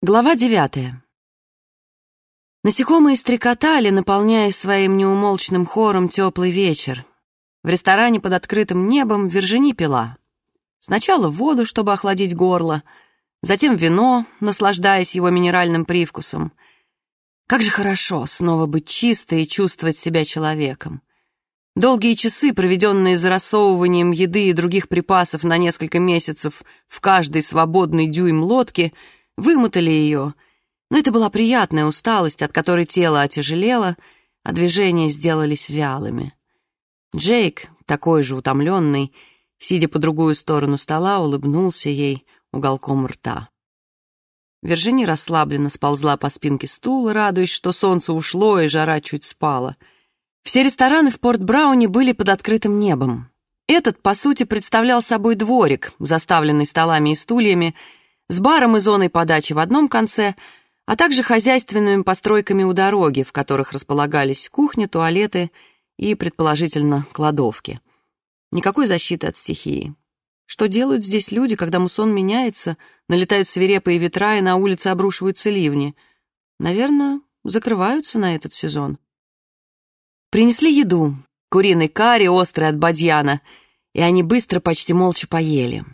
Глава девятая. Насекомые стрекотали, наполняя своим неумолчным хором теплый вечер. В ресторане под открытым небом Вержини пила. Сначала воду, чтобы охладить горло, затем вино, наслаждаясь его минеральным привкусом. Как же хорошо снова быть чистой и чувствовать себя человеком. Долгие часы, проведенные за рассовыванием еды и других припасов на несколько месяцев в каждый свободный дюйм лодки — вымотали ее, но это была приятная усталость, от которой тело отяжелело, а движения сделались вялыми. Джейк, такой же утомленный, сидя по другую сторону стола, улыбнулся ей уголком рта. Вержини расслабленно сползла по спинке стула, радуясь, что солнце ушло и жара чуть спала. Все рестораны в Порт-Брауне были под открытым небом. Этот, по сути, представлял собой дворик, заставленный столами и стульями, с баром и зоной подачи в одном конце, а также хозяйственными постройками у дороги, в которых располагались кухни, туалеты и, предположительно, кладовки. Никакой защиты от стихии. Что делают здесь люди, когда мусон меняется, налетают свирепые ветра и на улице обрушиваются ливни? Наверное, закрываются на этот сезон. Принесли еду, куриный карри, острый от бадьяна, и они быстро, почти молча поели.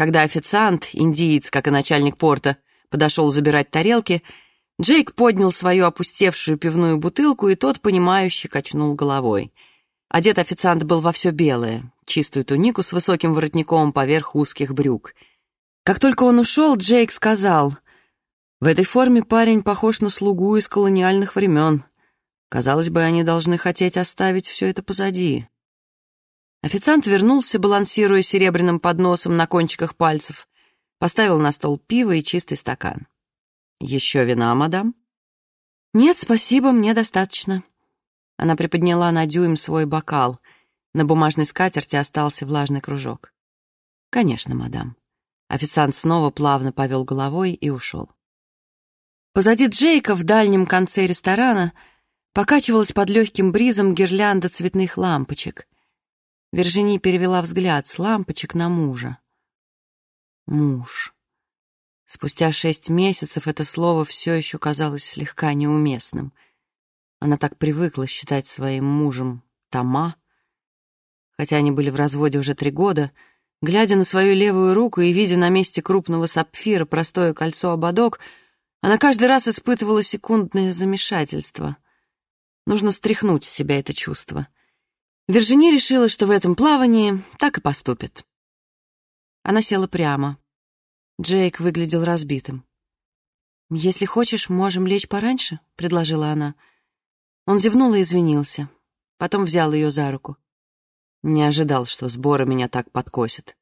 Когда официант, индиец, как и начальник порта, подошел забирать тарелки, Джейк поднял свою опустевшую пивную бутылку, и тот, понимающе качнул головой. Одет официант был во все белое, чистую тунику с высоким воротником поверх узких брюк. Как только он ушел, Джейк сказал, «В этой форме парень похож на слугу из колониальных времен. Казалось бы, они должны хотеть оставить все это позади». Официант вернулся, балансируя серебряным подносом на кончиках пальцев, поставил на стол пиво и чистый стакан. «Еще вина, мадам?» «Нет, спасибо, мне достаточно». Она приподняла на дюйм свой бокал. На бумажной скатерти остался влажный кружок. «Конечно, мадам». Официант снова плавно повел головой и ушел. Позади Джейка в дальнем конце ресторана покачивалась под легким бризом гирлянда цветных лампочек. Вержини перевела взгляд с лампочек на мужа. Муж. Спустя шесть месяцев это слово все еще казалось слегка неуместным. Она так привыкла считать своим мужем Тома. Хотя они были в разводе уже три года, глядя на свою левую руку и видя на месте крупного сапфира простое кольцо-ободок, она каждый раз испытывала секундное замешательство. Нужно стряхнуть с себя это чувство — Виржини решила, что в этом плавании так и поступит. Она села прямо. Джейк выглядел разбитым. «Если хочешь, можем лечь пораньше», — предложила она. Он зевнул и извинился. Потом взял ее за руку. Не ожидал, что сборы меня так подкосят.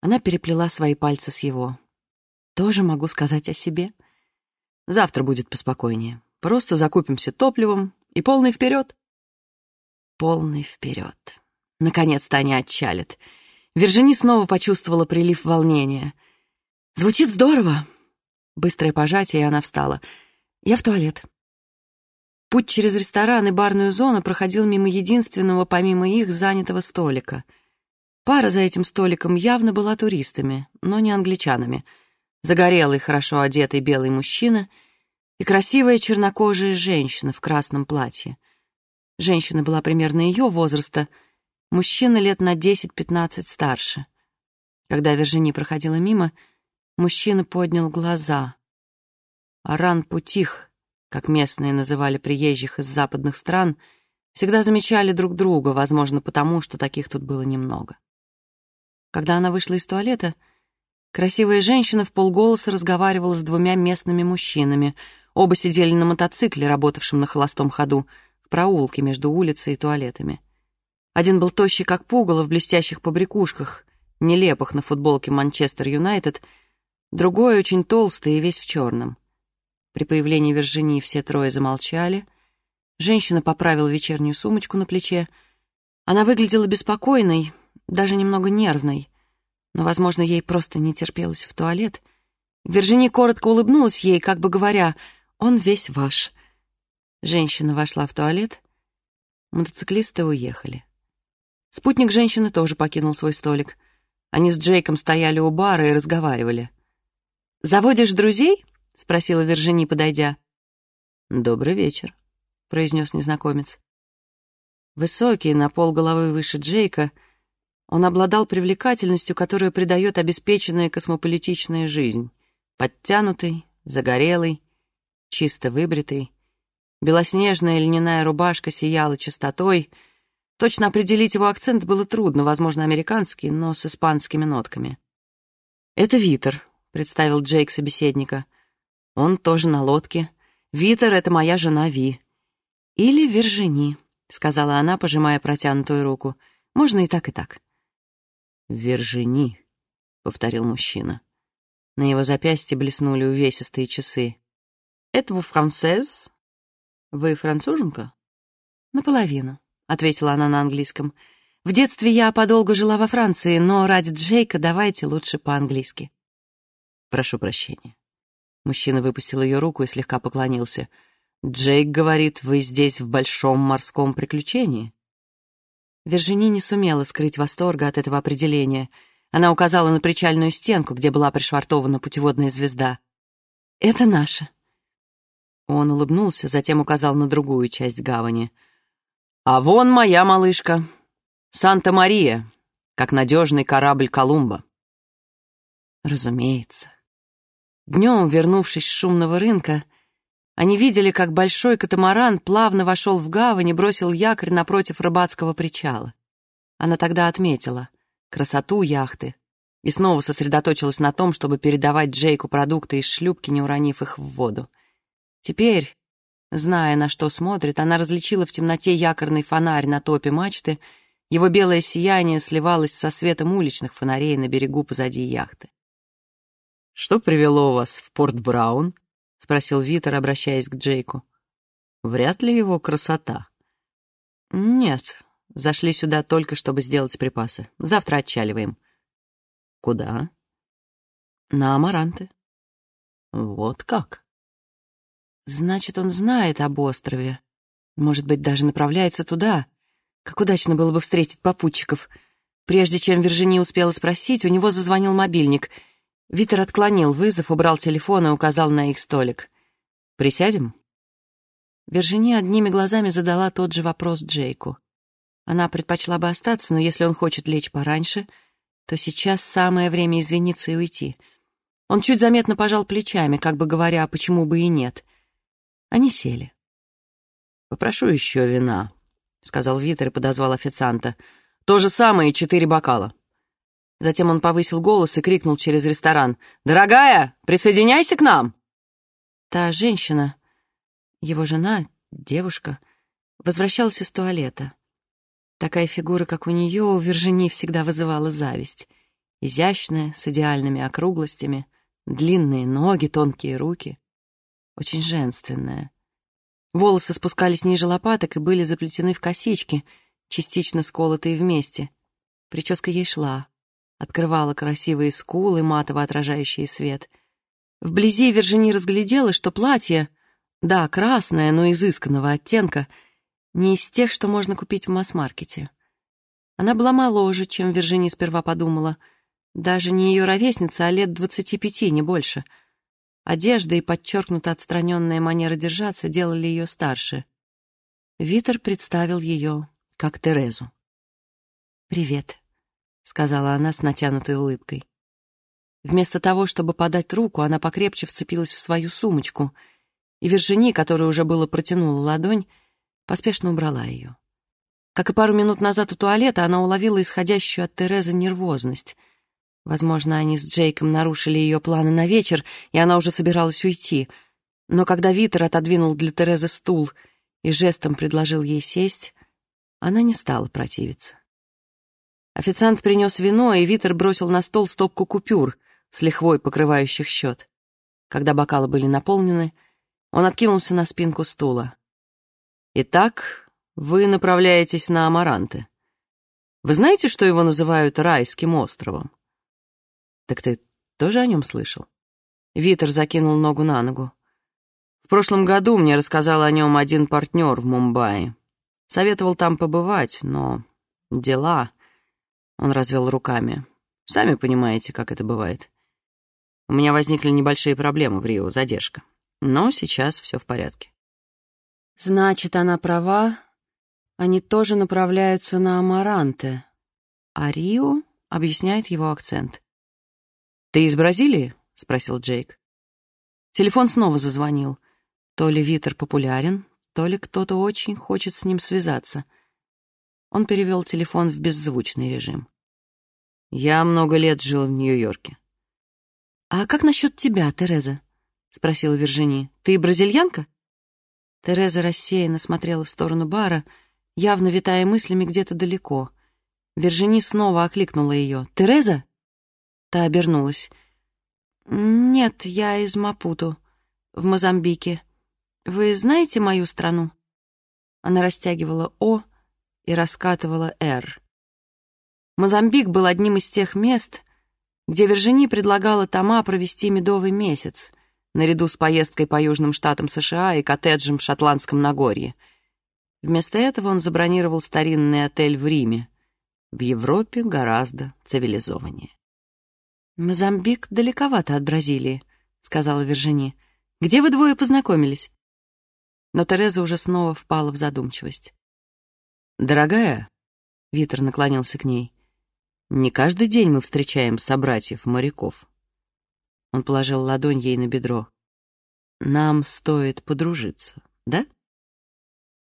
Она переплела свои пальцы с его. «Тоже могу сказать о себе. Завтра будет поспокойнее. Просто закупимся топливом и полный вперед полный вперед. Наконец-то они отчалят. Вержини снова почувствовала прилив волнения. «Звучит здорово!» Быстрое пожатие, и она встала. «Я в туалет». Путь через ресторан и барную зону проходил мимо единственного, помимо их, занятого столика. Пара за этим столиком явно была туристами, но не англичанами. Загорелый, хорошо одетый белый мужчина и красивая чернокожая женщина в красном платье. Женщина была примерно ее возраста, мужчина лет на 10-15 старше. Когда Вержини проходила мимо, мужчина поднял глаза. Аран Путих, как местные называли приезжих из западных стран, всегда замечали друг друга, возможно, потому, что таких тут было немного. Когда она вышла из туалета, красивая женщина в полголоса разговаривала с двумя местными мужчинами. Оба сидели на мотоцикле, работавшем на холостом ходу — в проулке между улицей и туалетами. Один был тощий, как пугало, в блестящих побрякушках, нелепых на футболке Манчестер Юнайтед, другой очень толстый и весь в черном. При появлении Вержини все трое замолчали. Женщина поправила вечернюю сумочку на плече. Она выглядела беспокойной, даже немного нервной, но, возможно, ей просто не терпелось в туалет. Вержини коротко улыбнулась ей, как бы говоря, «Он весь ваш». Женщина вошла в туалет. Мотоциклисты уехали. Спутник женщины тоже покинул свой столик. Они с Джейком стояли у бара и разговаривали. «Заводишь друзей?» — спросила Вержини, подойдя. «Добрый вечер», — произнес незнакомец. Высокий, на пол головы выше Джейка, он обладал привлекательностью, которую придает обеспеченная космополитичная жизнь. Подтянутый, загорелый, чисто выбритый. Белоснежная льняная рубашка сияла чистотой. Точно определить его акцент было трудно, возможно, американский, но с испанскими нотками. «Это Витер», — представил Джейк собеседника. «Он тоже на лодке. Витер — это моя жена Ви». «Или Вержини», — сказала она, пожимая протянутую руку. «Можно и так, и так». «Вержини», — повторил мужчина. На его запястье блеснули увесистые часы. «Это вы францез?» «Вы француженка?» «Наполовину», — ответила она на английском. «В детстве я подолгу жила во Франции, но ради Джейка давайте лучше по-английски». «Прошу прощения». Мужчина выпустил ее руку и слегка поклонился. «Джейк говорит, вы здесь в большом морском приключении». Вержини не сумела скрыть восторга от этого определения. Она указала на причальную стенку, где была пришвартована путеводная звезда. «Это наша». Он улыбнулся, затем указал на другую часть гавани. «А вон моя малышка, Санта-Мария, как надежный корабль Колумба». Разумеется. Днем, вернувшись с шумного рынка, они видели, как большой катамаран плавно вошел в гавань и бросил якорь напротив рыбацкого причала. Она тогда отметила красоту яхты и снова сосредоточилась на том, чтобы передавать Джейку продукты из шлюпки, не уронив их в воду. Теперь, зная, на что смотрит, она различила в темноте якорный фонарь на топе мачты, его белое сияние сливалось со светом уличных фонарей на берегу позади яхты. «Что привело вас в Порт Браун?» — спросил Витер, обращаясь к Джейку. «Вряд ли его красота». «Нет, зашли сюда только, чтобы сделать припасы. Завтра отчаливаем». «Куда?» «На Амаранты». «Вот как?» Значит, он знает об острове. Может быть, даже направляется туда. Как удачно было бы встретить попутчиков. Прежде чем Виржиния успела спросить, у него зазвонил мобильник. Витер отклонил вызов, убрал телефон и указал на их столик. «Присядем?» Виржиния одними глазами задала тот же вопрос Джейку. Она предпочла бы остаться, но если он хочет лечь пораньше, то сейчас самое время извиниться и уйти. Он чуть заметно пожал плечами, как бы говоря, почему бы и нет — они сели. «Попрошу еще вина», — сказал Витер и подозвал официанта. «То же самое и четыре бокала». Затем он повысил голос и крикнул через ресторан. «Дорогая, присоединяйся к нам!» Та женщина, его жена, девушка, возвращалась из туалета. Такая фигура, как у нее, у Вержини всегда вызывала зависть. Изящная, с идеальными округлостями, длинные ноги, тонкие руки очень женственная. Волосы спускались ниже лопаток и были заплетены в косички, частично сколотые вместе. Прическа ей шла, открывала красивые скулы, матово отражающие свет. Вблизи Вержини разглядела, что платье, да, красное, но изысканного оттенка, не из тех, что можно купить в масс-маркете. Она была моложе, чем Вержини сперва подумала. Даже не ее ровесница, а лет двадцати пяти, не больше — Одежда и подчеркнуто отстраненная манера держаться делали ее старше. Витер представил ее как Терезу. «Привет», — сказала она с натянутой улыбкой. Вместо того, чтобы подать руку, она покрепче вцепилась в свою сумочку, и Вержини, которая уже было протянула ладонь, поспешно убрала ее. Как и пару минут назад у туалета, она уловила исходящую от Терезы нервозность — Возможно, они с Джейком нарушили ее планы на вечер, и она уже собиралась уйти. Но когда Витер отодвинул для Терезы стул и жестом предложил ей сесть, она не стала противиться. Официант принес вино, и Витер бросил на стол стопку купюр с лихвой покрывающих счет. Когда бокалы были наполнены, он откинулся на спинку стула. «Итак, вы направляетесь на Амаранты. Вы знаете, что его называют райским островом?» «Так ты тоже о нем слышал?» Витер закинул ногу на ногу. «В прошлом году мне рассказал о нем один партнер в Мумбаи. Советовал там побывать, но дела...» Он развел руками. «Сами понимаете, как это бывает. У меня возникли небольшие проблемы в Рио, задержка. Но сейчас все в порядке. Значит, она права. Они тоже направляются на Амаранте. А Рио объясняет его акцент. «Ты из Бразилии?» — спросил Джейк. Телефон снова зазвонил. То ли Витер популярен, то ли кто-то очень хочет с ним связаться. Он перевел телефон в беззвучный режим. «Я много лет жил в Нью-Йорке». «А как насчет тебя, Тереза?» — спросила Виржини. «Ты бразильянка?» Тереза рассеянно смотрела в сторону бара, явно витая мыслями где-то далеко. Виржини снова окликнула ее. «Тереза?» Та обернулась. «Нет, я из Мапуту, в Мозамбике. Вы знаете мою страну?» Она растягивала «О» и раскатывала «Р». Мозамбик был одним из тех мест, где Вержини предлагала Тома провести медовый месяц, наряду с поездкой по южным штатам США и коттеджем в Шотландском Нагорье. Вместо этого он забронировал старинный отель в Риме. В Европе гораздо цивилизованнее. «Мозамбик далековато от Бразилии», — сказала Вержини. «Где вы двое познакомились?» Но Тереза уже снова впала в задумчивость. «Дорогая», — Витер наклонился к ней, не каждый день мы встречаем собратьев-моряков. Он положил ладонь ей на бедро. Нам стоит подружиться, да?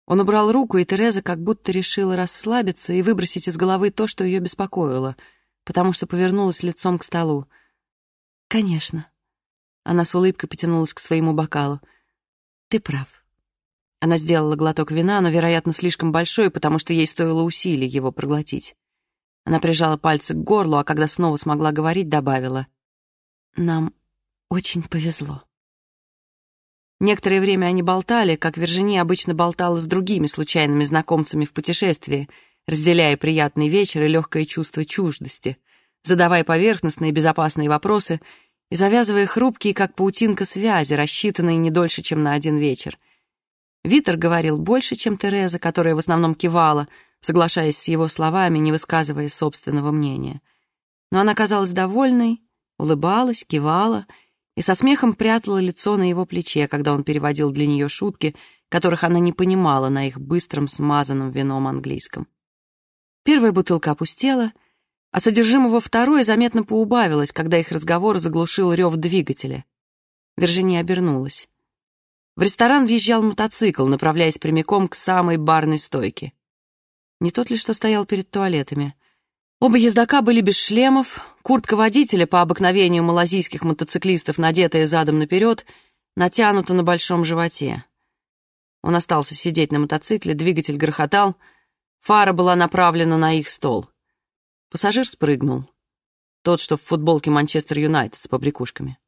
Он убрал руку, и Тереза как будто решила расслабиться и выбросить из головы то, что ее беспокоило, потому что повернулась лицом к столу. «Конечно». Она с улыбкой потянулась к своему бокалу. «Ты прав». Она сделала глоток вина, но, вероятно, слишком большой, потому что ей стоило усилий его проглотить. Она прижала пальцы к горлу, а когда снова смогла говорить, добавила. «Нам очень повезло». Некоторое время они болтали, как Виржиния обычно болтала с другими случайными знакомцами в путешествии, разделяя приятный вечер и легкое чувство чуждости, задавая поверхностные безопасные вопросы и завязывая хрупкие, как паутинка, связи, рассчитанные не дольше, чем на один вечер. Витер говорил больше, чем Тереза, которая в основном кивала — соглашаясь с его словами, не высказывая собственного мнения. Но она казалась довольной, улыбалась, кивала и со смехом прятала лицо на его плече, когда он переводил для нее шутки, которых она не понимала на их быстром смазанном вином английском. Первая бутылка опустела, а содержимого второй заметно поубавилось, когда их разговор заглушил рев двигателя. Виржиния обернулась. В ресторан въезжал мотоцикл, направляясь прямиком к самой барной стойке. Не тот ли, что стоял перед туалетами? Оба ездока были без шлемов, куртка водителя, по обыкновению малазийских мотоциклистов, надетая задом наперед, натянута на большом животе. Он остался сидеть на мотоцикле, двигатель грохотал, фара была направлена на их стол. Пассажир спрыгнул. Тот, что в футболке Манчестер Юнайтед с побрякушками.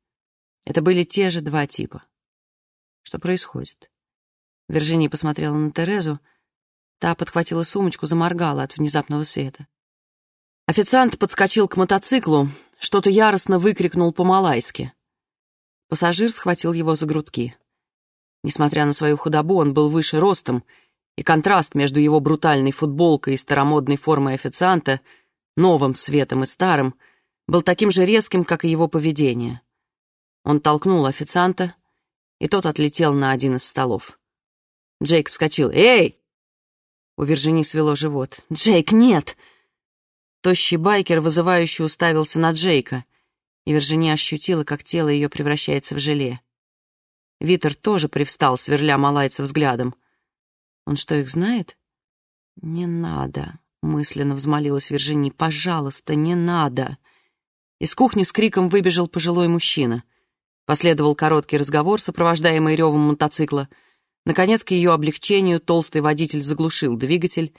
Это были те же два типа. Что происходит? Виржиния посмотрела на Терезу, Та подхватила сумочку, заморгала от внезапного света. Официант подскочил к мотоциклу, что-то яростно выкрикнул по-малайски. Пассажир схватил его за грудки. Несмотря на свою худобу, он был выше ростом, и контраст между его брутальной футболкой и старомодной формой официанта, новым светом и старым, был таким же резким, как и его поведение. Он толкнул официанта, и тот отлетел на один из столов. Джейк вскочил. «Эй!» У Виржини свело живот. «Джейк, нет!» Тощий байкер вызывающе уставился на Джейка, и Виржини ощутила, как тело ее превращается в желе. Витер тоже привстал, сверля малайца взглядом. «Он что, их знает?» «Не надо», — мысленно взмолилась Виржини. «Пожалуйста, не надо!» Из кухни с криком выбежал пожилой мужчина. Последовал короткий разговор, сопровождаемый ревом мотоцикла — Наконец, к ее облегчению, толстый водитель заглушил двигатель,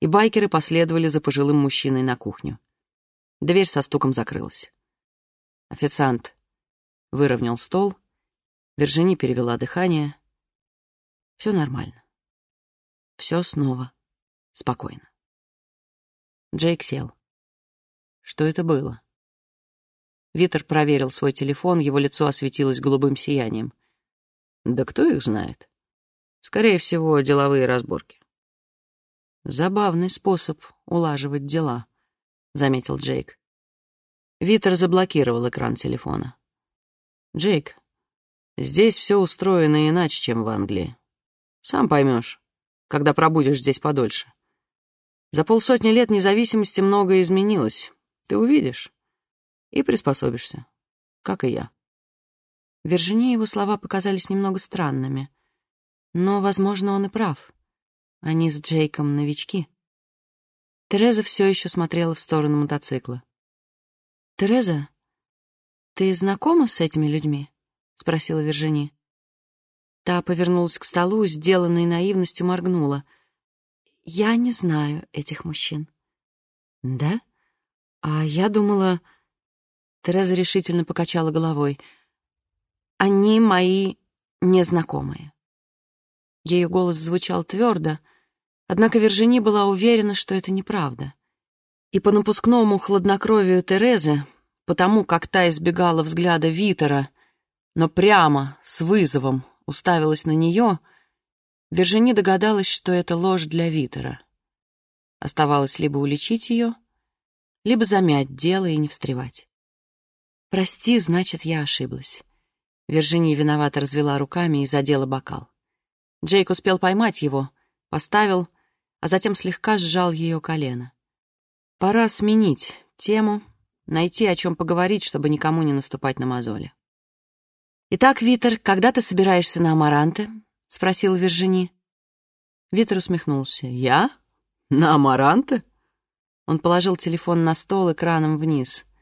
и байкеры последовали за пожилым мужчиной на кухню. Дверь со стуком закрылась. Официант выровнял стол, Вержини перевела дыхание. Все нормально. Все снова спокойно. Джейк сел. Что это было? Витер проверил свой телефон, его лицо осветилось голубым сиянием. Да кто их знает? Скорее всего, деловые разборки. Забавный способ улаживать дела, заметил Джейк. Витер заблокировал экран телефона. Джейк, здесь все устроено иначе, чем в Англии. Сам поймешь, когда пробудешь здесь подольше. За полсотни лет независимости многое изменилось. Ты увидишь и приспособишься, как и я. Виржине его слова показались немного странными. Но, возможно, он и прав. Они с Джейком новички. Тереза все еще смотрела в сторону мотоцикла. «Тереза, ты знакома с этими людьми?» — спросила Виржини. Та повернулась к столу, сделанной наивностью моргнула. «Я не знаю этих мужчин». «Да? А я думала...» Тереза решительно покачала головой. «Они мои незнакомые». Ее голос звучал твердо, однако Вержини была уверена, что это неправда. И по напускному хладнокровию Терезы, потому как та избегала взгляда Витера, но прямо, с вызовом, уставилась на нее, Вержини догадалась, что это ложь для Витера. Оставалось либо уличить ее, либо замять дело и не встревать. «Прости, значит, я ошиблась». Вержини виновато развела руками и задела бокал. Джейк успел поймать его, поставил, а затем слегка сжал ее колено. Пора сменить тему, найти о чем поговорить, чтобы никому не наступать на мозоли. «Итак, Витер, когда ты собираешься на Амаранте?» — спросил Вержини. Витер усмехнулся. «Я? На Амаранте?» Он положил телефон на стол экраном вниз —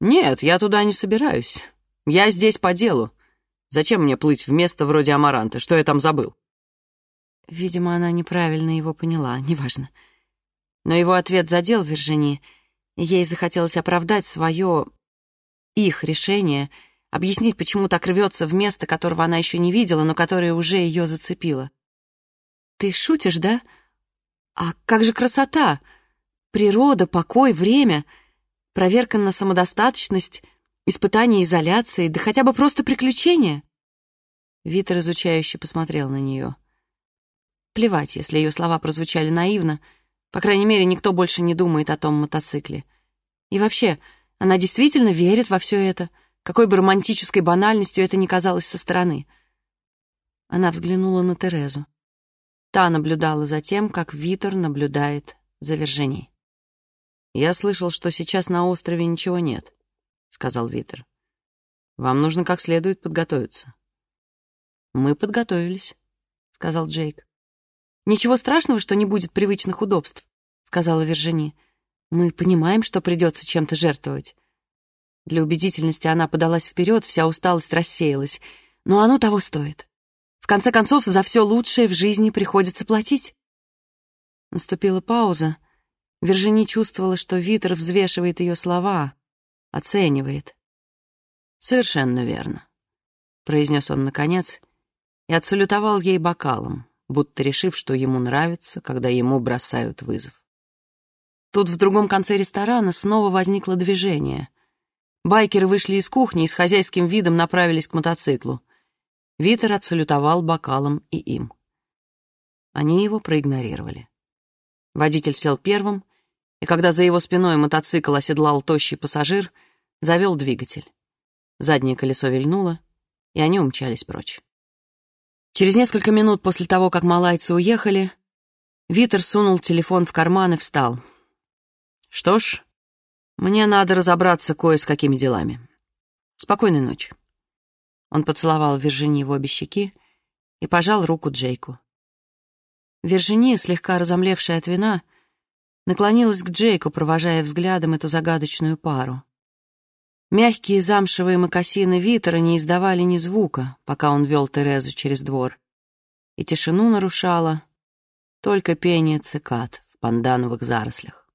«Нет, я туда не собираюсь. Я здесь по делу. Зачем мне плыть в место вроде Амаранта? Что я там забыл?» Видимо, она неправильно его поняла, неважно. Но его ответ задел Виржини, и ей захотелось оправдать свое, их решение, объяснить, почему так рвется в место, которого она еще не видела, но которое уже ее зацепило. «Ты шутишь, да? А как же красота? Природа, покой, время...» проверка на самодостаточность, испытание изоляции, да хотя бы просто приключения. Витер изучающе посмотрел на нее. Плевать, если ее слова прозвучали наивно, по крайней мере, никто больше не думает о том мотоцикле. И вообще, она действительно верит во все это, какой бы романтической банальностью это ни казалось со стороны. Она взглянула на Терезу. Та наблюдала за тем, как Витер наблюдает за Верженей. «Я слышал, что сейчас на острове ничего нет», — сказал Витер. «Вам нужно как следует подготовиться». «Мы подготовились», — сказал Джейк. «Ничего страшного, что не будет привычных удобств», — сказала Вержини. «Мы понимаем, что придется чем-то жертвовать». Для убедительности она подалась вперед, вся усталость рассеялась. Но оно того стоит. В конце концов, за все лучшее в жизни приходится платить. Наступила пауза, Вержини чувствовала, что Витер взвешивает ее слова, оценивает. «Совершенно верно», — произнес он наконец и отсалютовал ей бокалом, будто решив, что ему нравится, когда ему бросают вызов. Тут в другом конце ресторана снова возникло движение. Байкеры вышли из кухни и с хозяйским видом направились к мотоциклу. Витер отсалютовал бокалом и им. Они его проигнорировали. Водитель сел первым, и когда за его спиной мотоцикл оседлал тощий пассажир, завел двигатель. Заднее колесо вильнуло, и они умчались прочь. Через несколько минут после того, как малайцы уехали, Витер сунул телефон в карман и встал. «Что ж, мне надо разобраться кое с какими делами. Спокойной ночи». Он поцеловал Виржини в обе щеки и пожал руку Джейку. Виржиния, слегка разомлевшая от вина, наклонилась к Джейку, провожая взглядом эту загадочную пару. Мягкие замшевые мокасины Витера не издавали ни звука, пока он вел Терезу через двор. И тишину нарушало только пение цикад в пандановых зарослях.